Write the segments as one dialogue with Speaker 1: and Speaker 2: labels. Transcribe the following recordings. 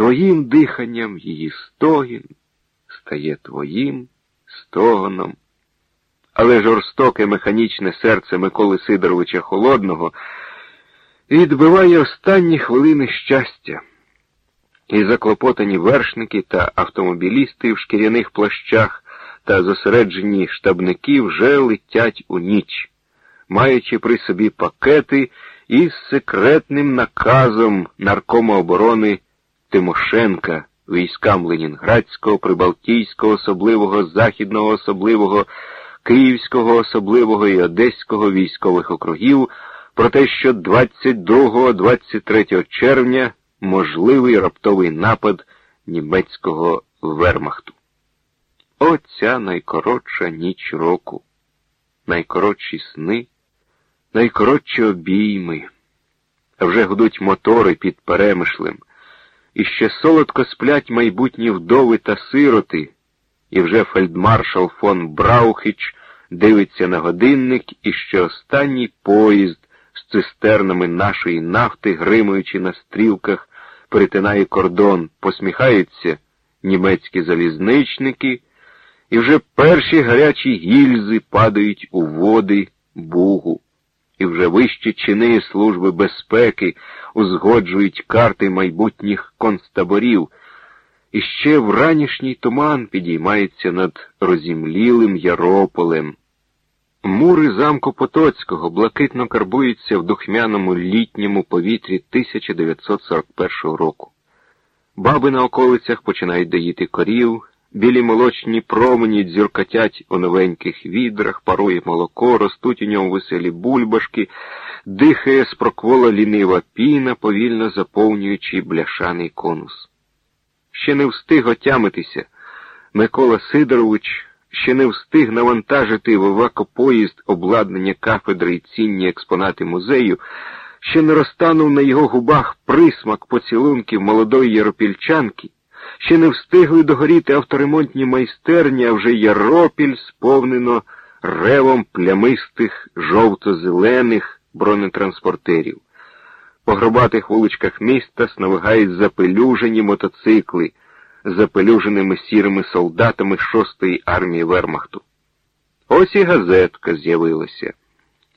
Speaker 1: твоїм диханням її стогін стає твоїм стогоном. Але жорстоке механічне серце Миколи Сидоровича Холодного відбиває останні хвилини щастя. І заклопотані вершники та автомобілісти в шкіряних плащах та зосереджені штабники вже летять у ніч, маючи при собі пакети із секретним наказом наркома оборони Тимошенка військам Ленінградського, Прибалтійського, особливого, Західного особливого, Київського особливого і Одеського військових округів про те, що 22-23 червня можливий раптовий напад німецького вермахту. Оця найкоротша ніч року, найкоротші сни, найкоротші обійми. Вже гудуть мотори під перемишлем, і ще солодко сплять майбутні вдови та сироти, і вже фельдмаршал фон Браухич дивиться на годинник, і ще останній поїзд з цистернами нашої нафти, гримуючи на стрілках, перетинає кордон, посміхаються німецькі залізничники, і вже перші гарячі гільзи падають у води Бугу, і вже вищі чини Служби безпеки узгоджують карти майбутніх концтаборів, і ще вранішній туман підіймається над розімлілим Ярополем. Мури замку Потоцького блакитно карбуються в духмяному літньому повітрі 1941 року. Баби на околицях починають доїти корів, білі молочні промені дзюркотять у новеньких відрах, парує молоко, ростуть у ньому веселі бульбашки, дихає спроквола лінива піна, повільно заповнюючи бляшаний конус. Ще не встиг отямитися. Микола Сидорович ще не встиг навантажити в евакопоїзд обладнання кафедри і цінні експонати музею, ще не розтанув на його губах присмак поцілунків молодої яропільчанки, ще не встигли догоріти авторемонтні майстерні, а вже Яропіль сповнено ревом плямистих жовто-зелених бронетранспортерів. По гробатих вуличках міста сновигають запелюжені мотоцикли запелюженими сірими солдатами шостої армії Вермахту. Ось і газетка з'явилася.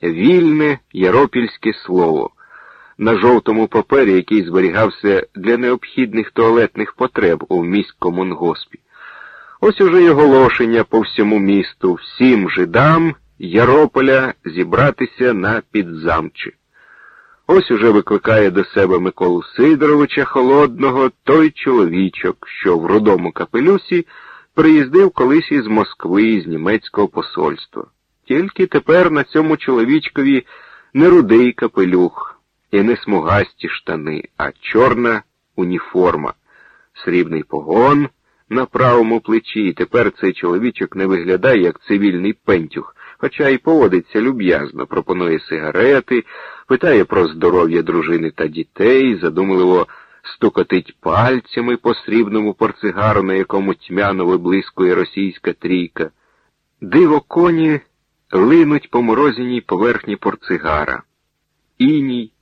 Speaker 1: Вільне яропільське слово. На жовтому папері, який зберігався для необхідних туалетних потреб у міському нгоспі. Ось уже й оголошення по всьому місту, всім жидам Ярополя зібратися на підзамчі. Ось уже викликає до себе Миколу Сидоровича Холодного той чоловічок, що в рудому капелюсі приїздив колись із Москви, з німецького посольства. Тільки тепер на цьому чоловічкові не рудий капелюх і не смугасті штани, а чорна уніформа, срібний погон на правому плечі, і тепер цей чоловічок не виглядає як цивільний пентюх хоча й поводиться люб'язно, пропонує сигарети, питає про здоров'я дружини та дітей, задумливо стукотить пальцями по срібному порцигару, на якому тьмяно виблискує російська трійка. Диво коні линуть по морозяній поверхні порцигара. Іній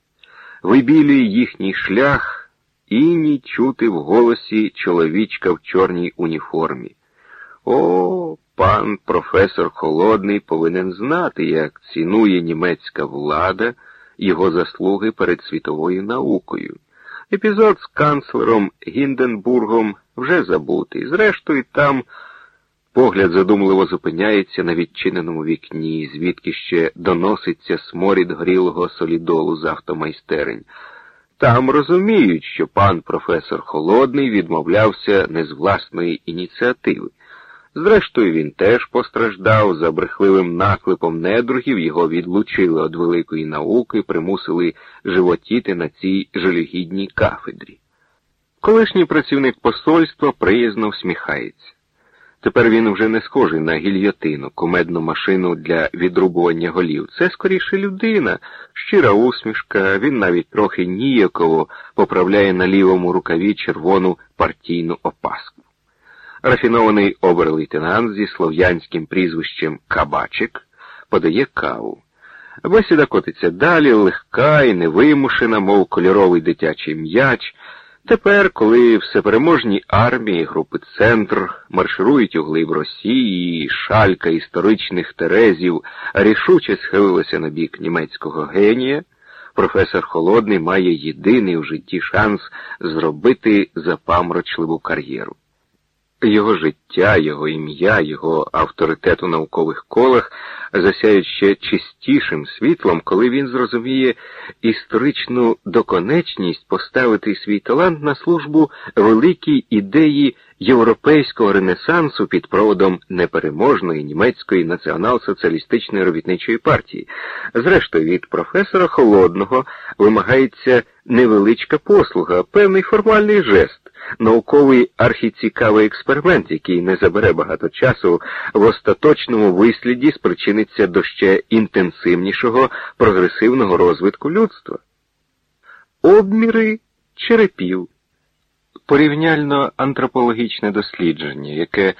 Speaker 1: вибілює їхній шлях, іній чути в голосі чоловічка в чорній уніформі. О, пан професор Холодний повинен знати, як цінує німецька влада його заслуги перед світовою наукою. Епізод з канцлером Гінденбургом вже забутий. Зрештою, там погляд задумливо зупиняється на відчиненому вікні, звідки ще доноситься сморід грілого солідолу з автомайстерень. Там розуміють, що пан професор Холодний відмовлявся не з власної ініціативи. Зрештою, він теж постраждав за брехливим наклепом недругів, його відлучили від великої науки, примусили животіти на цій жалюгідній кафедрі. Колишній працівник посольства приязно всміхається. Тепер він вже не схожий на гільйотину, кумедну машину для відрубування голів. Це скоріше людина, щира усмішка, він навіть трохи ніяково поправляє на лівому рукаві червону партійну опаску. Рафінований обер-лейтенант зі слов'янським прізвищем Кабачик подає каву. Бесіда котиться далі, легка і невимушена, мов кольоровий дитячий м'яч. Тепер, коли всепереможні армії групи Центр марширують у глиб Росії, шалька історичних терезів рішуче схилилася на бік німецького генія, професор Холодний має єдиний у житті шанс зробити запамрочливу кар'єру. Його життя, його ім'я, його авторитет у наукових колах засяють ще чистішим світлом, коли він зрозуміє історичну доконечність поставити свій талант на службу великій ідеї європейського ренесансу під проводом непереможної німецької націонал-соціалістичної робітничої партії. Зрештою, від професора Холодного вимагається невеличка послуга, певний формальний жест науковий архіцікавий експеримент, який не забере багато часу, в остаточному висліді спричиниться до ще інтенсивнішого прогресивного розвитку людства. Обміри черепів. Порівняльно антропологічне дослідження, яке